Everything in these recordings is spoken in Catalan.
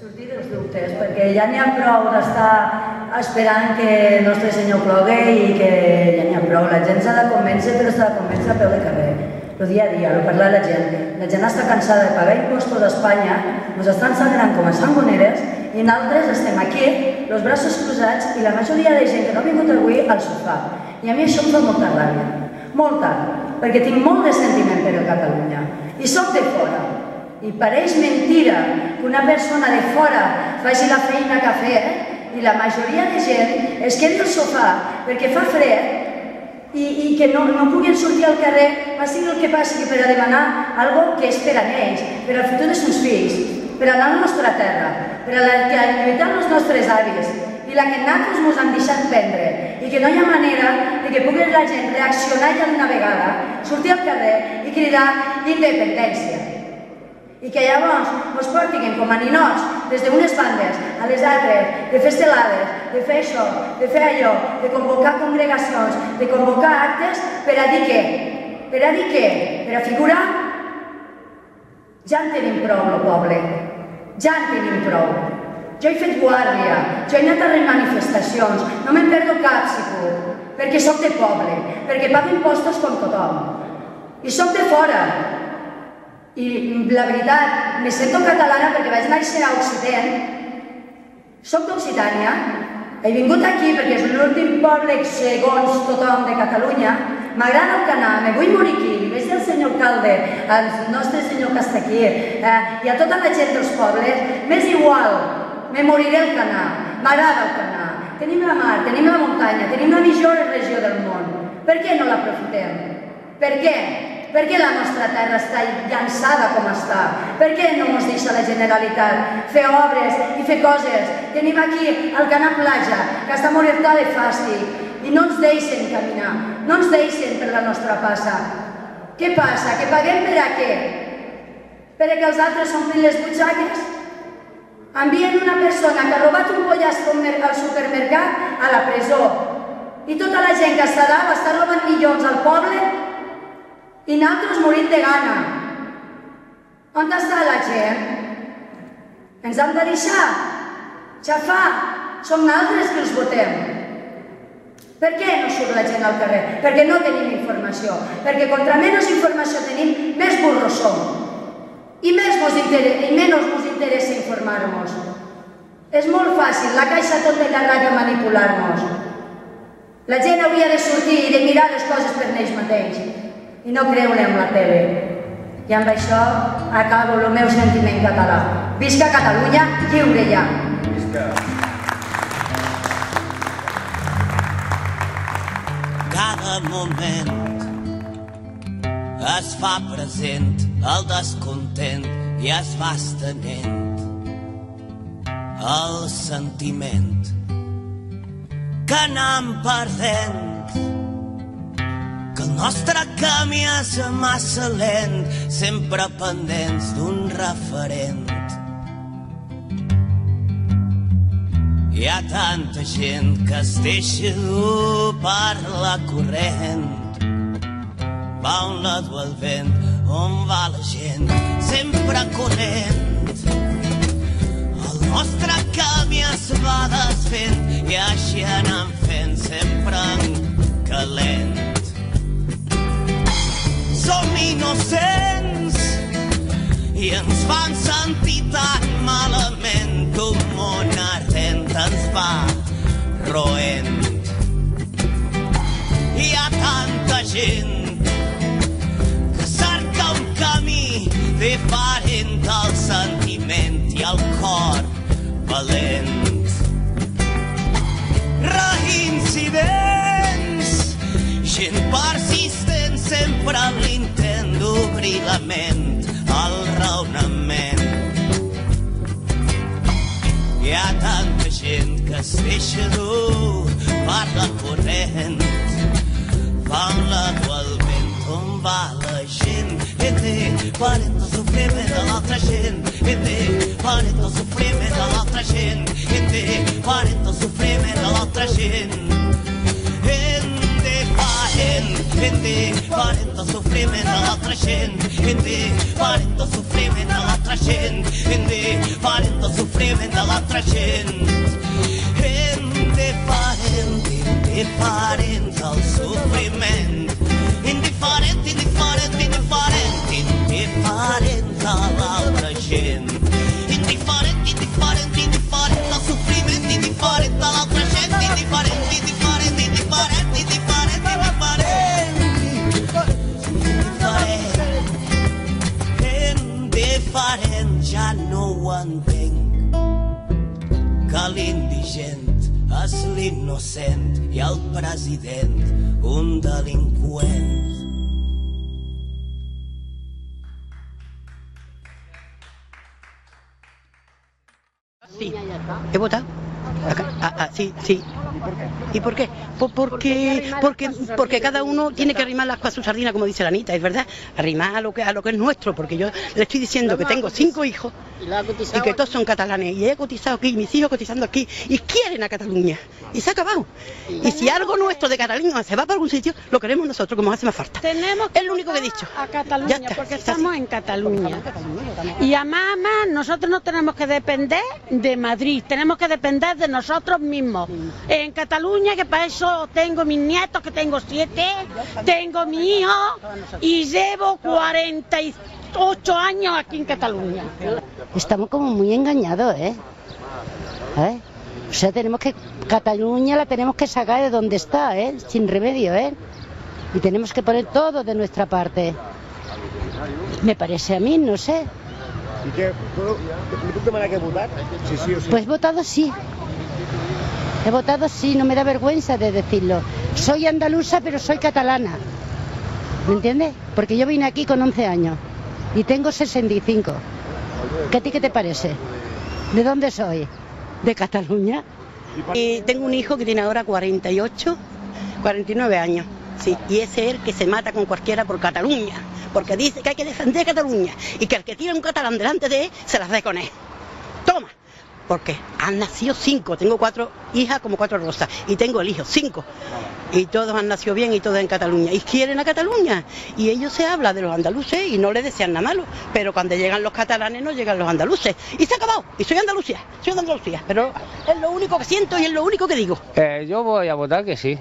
Sortir dels dubtes, perquè ja n'hi ha prou d'estar esperant que el nostre senyor plogui i que ja n'hi ha prou. La gent s'ha de convèncer, però s'ha de convèncer a peu de carrer. El dia a dia, el parlar la gent. La gent està cansada de pagar impostos a Espanya, ens estan sangrant com a sangoneres i nosaltres estem aquí, els braços cruzats i la majoria de gent que no ha vingut avui al sofà. I a mi això em fa molta ràbia, molta, perquè tinc molt de sentiment per a Catalunya. I sóc de fora, i pareix mentira que una persona de fora faci la feina que ha fet i la majoria de gent es quedi al sofà perquè fa fred i, i que no, no puguin sortir al carrer, passi el que passi, per a demanar algo que és per a ells, per al futur dels seus fills, per a la nostra terra, per a la que han lluitat els nostres avis i la que nosaltres ens han deixat prendre i que no hi ha manera de que pugui la gent reaccionar ja d'una vegada, sortir al carrer i cridar independència i que llavors ens portin com a ninots des d'unes bandes a les altres, de fer estelades, de fer això, de fer allò, de convocar congregacions, de convocar actes per a dir què? Per a dir què? Per a figurar? Ja en tenim prou, el poble. Ja en tenim prou. Jo he fet guàrdia, jo he anat a les manifestacions, no me'n perdo cap puc, perquè sóc de poble, perquè pago impostos com tothom. I sóc de fora, i la veritat, me sento catalana perquè vaig néixer a Occident, soc d'Occitània, he vingut aquí perquè és l'últim poble, segons tothom, de Catalunya, m'agrada el canà, me vull morir aquí, veig del senyor alcalde, al nostre senyor aquí, eh, i a tota la gent dels pobles, m'és igual, me moriré al canà, m'agrada el canà, tenim la mar, tenim la muntanya, tenim la millor regió del món, per què no l'aprofitem? Per què? Per què la nostra terra està llançada com està? Per què no ens deixa la Generalitat fer obres i fer coses? Tenim aquí el Canà Platja, que està morerta de fàstic, i no ens deixen caminar, no ens deixen per la nostra passa. Què passa? Que paguem per a què? Per a que els altres s'omplin les butxaques? Envien una persona que ha robat un pollastre al supermercat a la presó i tota la gent que està dalt està robant milions al poble i nosaltres morim de gana. On està la gent? Ens han de deixar? Xafar? Som nosaltres que els votem. Per què no surt la gent al carrer? Perquè no tenim informació. Perquè contra menys informació tenim, més burros som. I, més mos interessa, i menys ens interessa informar-nos. És molt fàcil, la caixa tot de la ràdio manipular-nos. La gent hauria de sortir i de mirar les coses per ells mateix i no creure en la tele. I amb això acabo el meu sentiment català. Visca Catalunya, lliure ja! Visca! Cada moment es fa present el descontent i es va estenent el sentiment que anam perdent que el nostre camí és massa lent, sempre pendents d'un referent. Hi ha tanta gent que es deixa dur per la corrent. Va on la du el vent, on va la gent, sempre corrent. El nostre camí es va desfent i així anem fent sempre en calent som innocents i ens fan sentir tan malament que un món ardent ens va roent. Hi ha tanta gent que cerca un camí diferent al sentiment i al cor valent. Reincidents, gent persistent sempre l'intent d'obrir la ment al raonament. Hi ha tanta gent que es deixa dur per la corrent. Fan-la al vent on va la gent i té parent el sofriment de l'altra gent i té parent el sofriment de l'altra gent i té parent el sofriment de l'altra gent. Hindi, parent el cuarenta sufrimientos atrayendo hindi cuarenta sufrimientos atrayendo hindi cuarenta sufrimientos atrayendo hindi cuarenta diferente al sufrimiento és l'innocent i el president un delinqüent. Sí, he votado. Acá, ah, ah, sí, sí. ¿Y por qué? Pues porque, porque, porque cada uno tiene que arrimar las cosas a su sardina, como dice la Anita, es verdad. Arrimar a lo que, a lo que es nuestro, porque yo le estoy diciendo que tengo cinco hijos y que todos son catalanes. Y he cotizado aquí, mis hijos cotizando aquí, y quieren a Cataluña. Y se ha acabado. Y si algo nuestro de Cataluña se va para algún sitio, lo queremos nosotros, como hace más falta. Tenemos Es lo único que he dicho. a Cataluña, está, porque estamos en Cataluña. Y a más, más, nosotros no tenemos que depender de Madrid, tenemos que depender de nosotros mismos. En Cataluña, que para eso tengo mis nietos, que tengo siete, tengo mi hijo, y llevo 48 años aquí en Cataluña. Estamos como muy engañados, ¿eh? ¿Eh? O sea, tenemos que... Cataluña la tenemos que sacar de donde está, ¿eh? Sin remedio, ¿eh? Y tenemos que poner todo de nuestra parte. Me parece a mí, no sé. ¿Y qué? ¿Puedo, ¿Me tengo que votar? Sí, sí o sí. Pues he votado sí. He votado sí, no me da vergüenza de decirlo. Soy andaluza, pero soy catalana. ¿Me entiendes? Porque yo vine aquí con 11 años y tengo 65. ¿Qué a ti qué te parece? ¿De dónde soy? ¿De Cataluña? Y tengo un hijo que tiene ahora 48, 49 años. Sí, y ese es el que se mata con cualquiera por Cataluña, porque dice que hay que defender Cataluña y que el que tiene un catalán delante de él se las dé con él. Porque han nacido cinco, tengo cuatro hijas como cuatro rosas y tengo el hijo, cinco. Y todos han nacido bien y todos en Cataluña. Y quieren a Cataluña. Y ellos se habla de los andaluces y no les desean nada malo. Pero cuando llegan los catalanes no llegan los andaluces. Y se ha acabado. Y soy Andalucía, soy de Andalucía. Pero es lo único que siento y es lo único que digo. Eh, yo voy a votar que sí.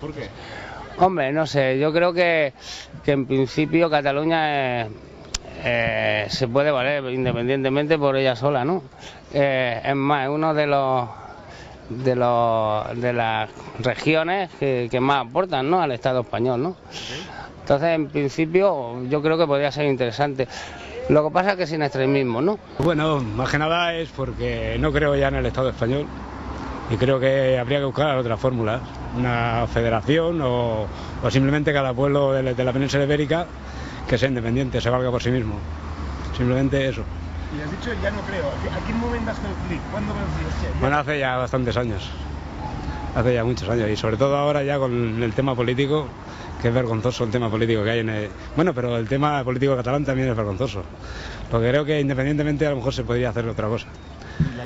¿Por qué? Hombre, no sé, yo creo que, que en principio Cataluña eh, eh, se puede valer independientemente por ella sola, ¿no? Eh, es más, es uno de los de los de las regiones que, más aportan ¿no? al Estado español, ¿no? Entonces, en principio, yo creo que podría ser interesante. Lo que pasa es que sin extremismo, ¿no? Bueno, más que nada es porque no creo ya en el Estado español y creo que habría que buscar otra fórmula, una federación o, o simplemente cada pueblo de la península ibérica que sea independiente, se valga por sí mismo. Simplemente eso. Y has dicho ya no creo. ¿A qué momento hacer el clic? ¿Cuándo decir, "Hostia, Bueno, hace ya bastantes años, hace ya muchos años y sobre todo ahora ya con el tema político, que es vergonzoso el tema político que hay en el... Bueno, pero el tema político catalán también es vergonzoso. Porque creo que independientemente a lo mejor se podría hacer otra cosa.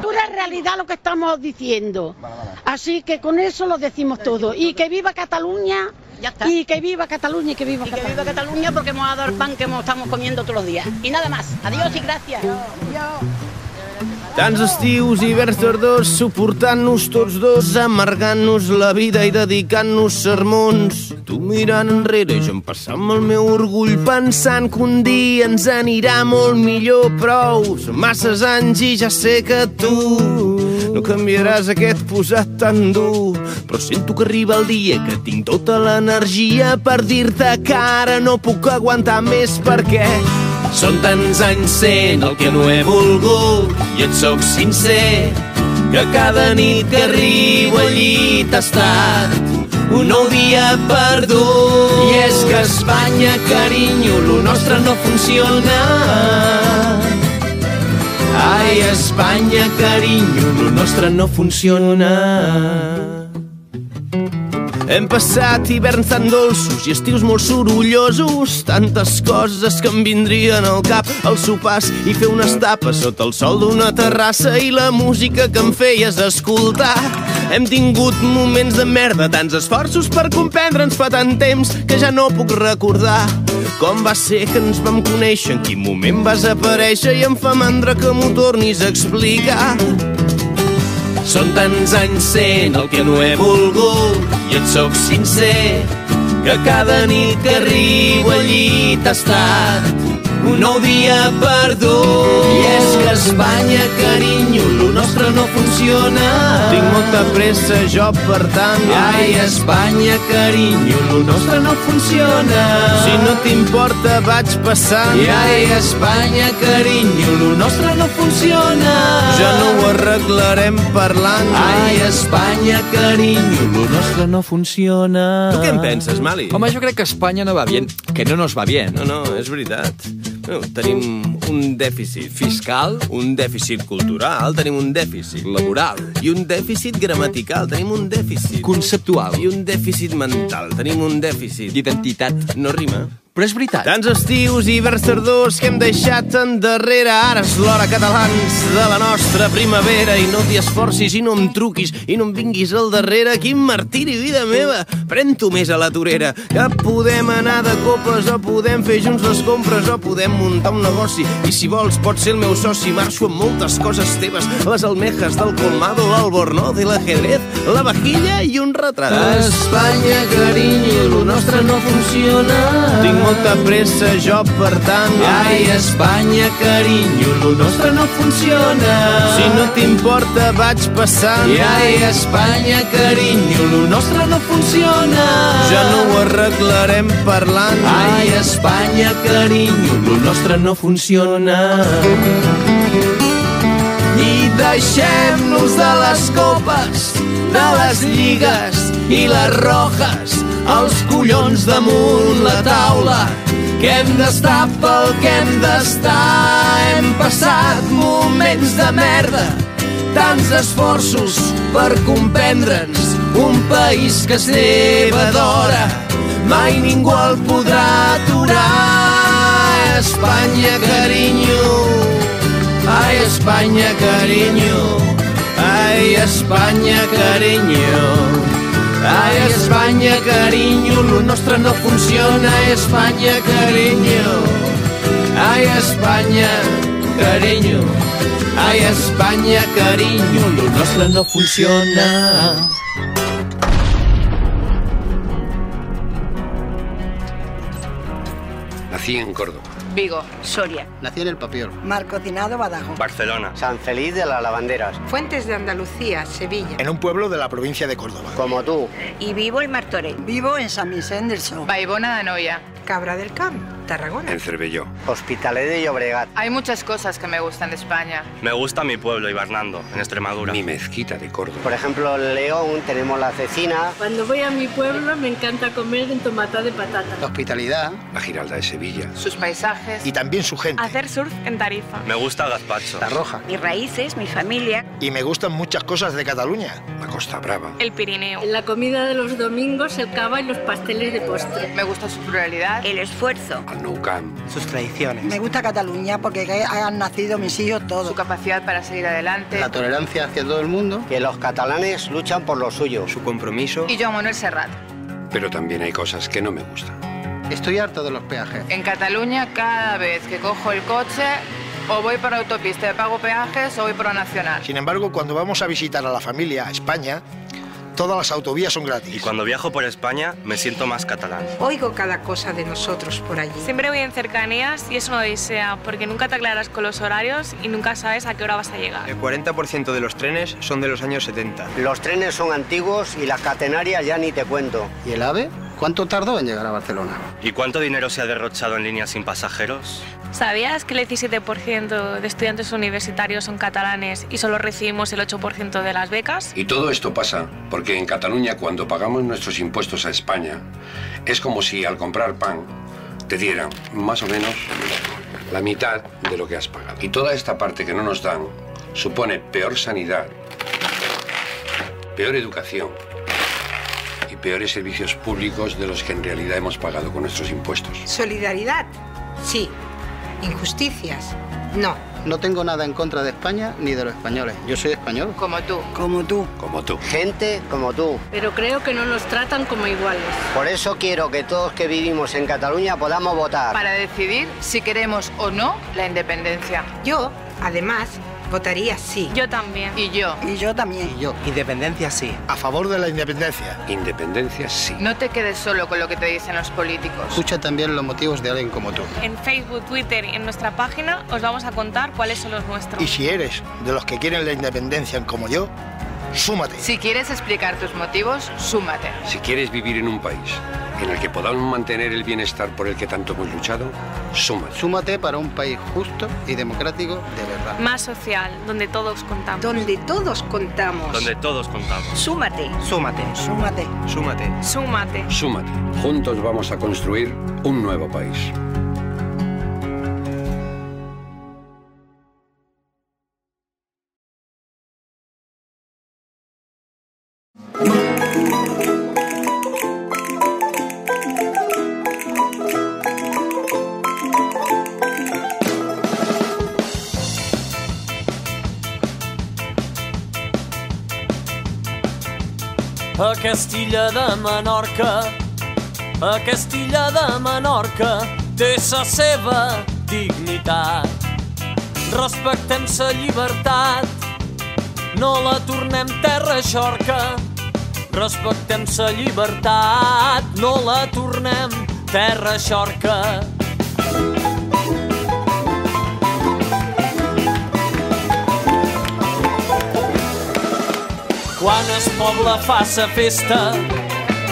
Pura realidad lo que estamos diciendo. Así que con eso lo decimos todo. Y que viva Cataluña. Ya está. Y que viva Cataluña y que viva Y que Cataluña. viva Cataluña porque hemos dado el pan que estamos comiendo todos los días. Y nada más. Adiós y gracias. Tants estius i hiverns tardors, suportant-nos tots dos, amargant-nos la vida i dedicant-nos sermons. Tu mirant enrere jo empassant el meu orgull, pensant que un dia ens anirà molt millor, prou. Són masses anys i ja sé que tu no canviaràs aquest posat tan dur, però sento que arriba el dia que tinc tota l'energia per dir-te que ara no puc aguantar més perquè són tants anys sent el que no he volgut i et sóc sincer que cada nit que arribo al llit ha estat un nou dia perdut. I és que Espanya, carinyo, lo nostre no funciona. Ai, Espanya, carinyo, lo nostre no funciona. Hem passat hiverns tan dolços i estius molt sorollosos, tantes coses que em vindrien al cap, els sopars i fer unes tapes sota el sol d'una terrassa i la música que em feies escoltar. Hem tingut moments de merda, tants esforços per comprendre'ns fa tant temps que ja no puc recordar com va ser que ens vam conèixer, en quin moment vas aparèixer i em fa mandra que m'ho tornis a explicar. Són tants anys sent el que no he volgut i et sóc sincer que cada nit que arribo al llit ha estat un nou dia perdut. I és que Espanya, carinyo, lo nostre no funciona. Tinc molta pressa, jo, per tant... Ai, Espanya, carinyo, lo nostre no funciona. Si no t'importa, vaig passant. I ai, Espanya, carinyo, lo nostre no funciona. Ja no ho arreglarem parlant. Ai, Espanya, carinyo, lo nostre no funciona. Tu què en penses, Mali? Home, jo crec que Espanya no va bien, que no nos va bien. No, no, és veritat. No, tenim un dèficit Fiscal, un dèficit cultural, tenim un dèficit laboral, i un dèficit gramatical, tenim un dèficit conceptual, i un dèficit mental, tenim un dèficit d'identitat. no rima. Però és veritat. Tants estius i hiverns tardors que hem deixat endarrere. Ara és l'hora, catalans, de la nostra primavera. I no t'hi esforcis, i no em truquis, i no em vinguis al darrere. Quin martiri, vida meva! Pren-t'ho més a la torera. Que podem anar de copes, o podem fer junts les compres, o podem muntar un negoci. I si vols, pots ser el meu soci. Marxo amb moltes coses teves. Les almejas del colmado, l'albornoz i l'ajedrez, la vajilla i un retrat. Espanya, carinyo, lo nostre no funciona. Tinc molta pressa, jo, per tant... Ai, Espanya, carinyo, lo nostre no funciona. Si no t'importa, vaig passant. I ai, Espanya, carinyo, lo nostre no funciona. Ja no ho arreglarem parlant. Ai, Espanya, carinyo, lo nostre no funciona. I deixem-nos de les copes, de les lligues i les rojes, els collons damunt la taula, que hem d'estar pel que hem d'estar. Hem passat moments de merda, tants esforços per comprendre'ns, un país que es lleva d'hora, mai ningú el podrà aturar. Espanya, carinyo, ai, Espanya, carinyo, ai, Espanya, carinyo. Ai, Espanya, carinyo, lo nostre no funciona, Espanya, carinyo. Ai, Espanya, carinyo. Ai, Espanya, carinyo, lo nostre no funciona. Nací en Córdoba. Vigo, Soria. Nací en el Papiol. Mar Cocinado, Badajoz. Barcelona. San Feliz de las Lavanderas. Fuentes de Andalucía, Sevilla. En un pueblo de la provincia de Córdoba. Como tú. Y vivo en Martorell. Vivo en San Vicente del Sol. Baibona de Noia. Cabra del Camp, Tarragona. En Cervelló. Hospitalet de Llobregat. Hay muchas cosas que me gustan de España. Me gusta mi pueblo, Ibernando, en Extremadura. Mi mezquita de Córdoba. Por ejemplo, en León tenemos la cecina. Cuando voy a mi pueblo me encanta comer en tomata de patata. La hospitalidad. La Giralda de Sevilla. Sus paisajes. Y también su gente. Hacer surf en Tarifa. Me gusta el gazpacho. La Roja. Mis raíces, mi familia. Y me gustan muchas cosas de Cataluña. La Costa Brava. El Pirineo. La comida de los domingos, el cava y los pasteles de postre. Me gusta su pluralidad. El esfuerzo. Al Nou Camp. Sus tradiciones. Me gusta Cataluña porque han nacido mis hijos todos. Su capacidad para seguir adelante. La tolerancia hacia todo el mundo. Que los catalanes luchan por lo suyo. Su compromiso. Y Joan Manuel Serrat. Pero también hay cosas que no me gustan. Estoy harto de los peajes. En Cataluña, cada vez que cojo el coche, o voy por autopista pago peajes o voy por la nacional. Sin embargo, cuando vamos a visitar a la familia a España, todas las autovías son gratis. Y cuando viajo por España me siento más catalán. Oigo cada cosa de nosotros por allí. Siempre voy en cercanías y es una odisea porque nunca te aclaras con los horarios y nunca sabes a qué hora vas a llegar. El 40% de los trenes son de los años 70. Los trenes son antiguos y las catenarias ya ni te cuento. ¿Y el AVE? ¿Cuánto tardó en llegar a Barcelona? ¿Y cuánto dinero se ha derrochado en líneas sin pasajeros? ¿Sabías que el 17% de estudiantes universitarios son catalanes y solo recibimos el 8% de las becas? Y todo esto pasa porque en Cataluña cuando pagamos nuestros impuestos a España es como si al comprar pan te dieran más o menos la mitad de lo que has pagado. Y toda esta parte que no nos dan supone peor sanidad, peor educación peores servicios públicos de los que en realidad hemos pagado con nuestros impuestos. Solidaridad, sí. Injusticias, no. No tengo nada en contra de España ni de los españoles. Yo soy español. Como tú. Como tú. Como tú. Gente como tú. Pero creo que no nos tratan como iguales. Por eso quiero que todos que vivimos en Cataluña podamos votar. Para decidir si queremos o no la independencia. Yo, además, Votaría sí. Yo también. Y yo. Y yo también. Y yo. Independencia sí. A favor de la independencia. Independencia sí. No te quedes solo con lo que te dicen los políticos. Escucha también los motivos de alguien como tú. En Facebook, Twitter y en nuestra página os vamos a contar cuáles son los nuestros. Y si eres de los que quieren la independencia como yo, súmate. Si quieres explicar tus motivos, súmate. Si quieres vivir en un país en el que podamos mantener el bienestar por el que tanto hemos luchado, súmate. Súmate para un país justo y democrático de verdad. Más social, donde todos contamos. Donde todos contamos. Donde todos contamos. Súmate. Súmate. Súmate. Súmate. Súmate. Súmate. Juntos vamos a construir un nuevo país. Aquesta illa de Menorca, aquesta illa de Menorca té sa seva dignitat. Respectem sa llibertat, no la tornem terra xorca. Respectem sa llibertat, no la tornem terra xorca. Quan es poble fa sa festa,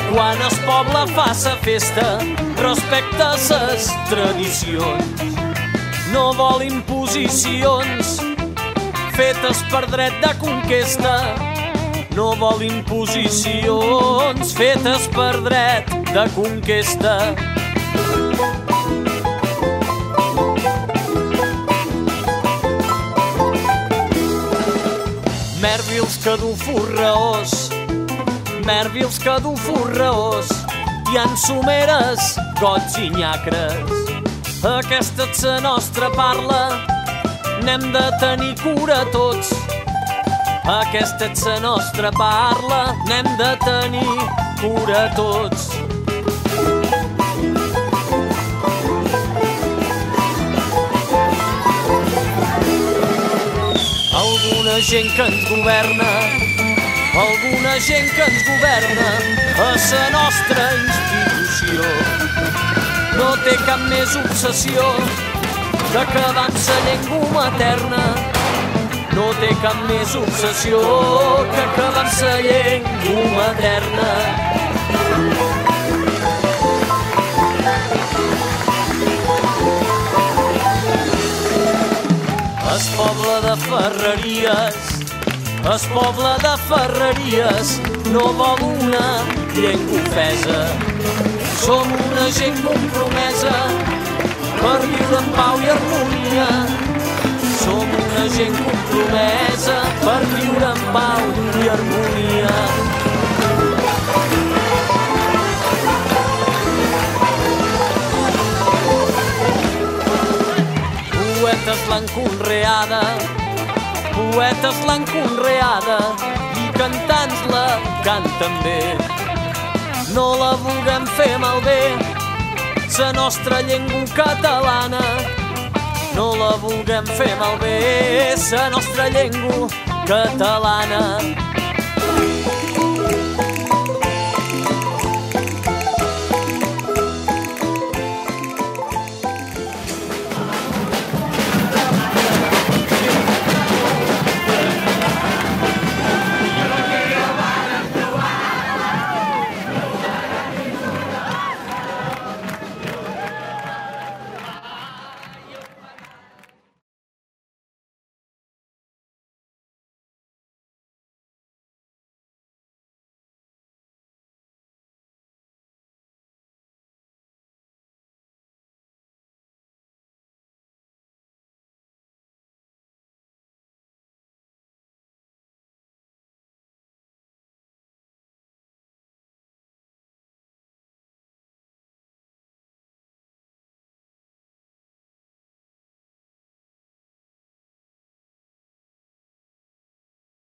quan es poble fa sa festa, respecta ses tradicions. No vol imposicions fetes per dret de conquesta. No vol imposicions fetes per dret de conquesta. Que du forraós, mèrvils que du forraós, hi han someres, gots i nyacres. Aquesta és la nostra parla, n'hem de tenir cura tots. Aquesta és la nostra parla, n'hem de tenir cura tots. Alguna gent que ens governa, alguna gent que ens governa a la nostra institució. No té cap més obsessió que quedar amb sa llengua materna. No té cap més obsessió que quedar amb sa llengua materna. Es poble de ferreries, es poble de ferreries, no vol una llengua ofesa. Som una gent compromesa per viure en pau i harmonia. Som una gent compromesa per viure en pau i harmonia. Poetes l'han conreada, poetes l'han conreada i cantants la canten bé. No la vulguem fer malbé, la nostra llengua catalana. No la vulguem fer malbé, la nostra llengua catalana.